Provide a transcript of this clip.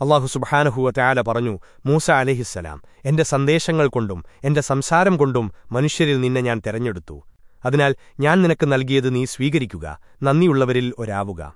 അള്ളാഹു സുബഹാനഹുവ തയാല പറഞ്ഞു മൂസ അലഹിസ്സലാം എന്റെ സന്ദേശങ്ങൾ കൊണ്ടും എന്റെ സംസാരം കൊണ്ടും മനുഷ്യരിൽ നിന്നെ ഞാൻ തെരഞ്ഞെടുത്തു. അതിനാൽ ഞാൻ നിനക്ക് നൽകിയത് നീ സ്വീകരിക്കുക നന്ദിയുള്ളവരിൽ ഒരാവുക.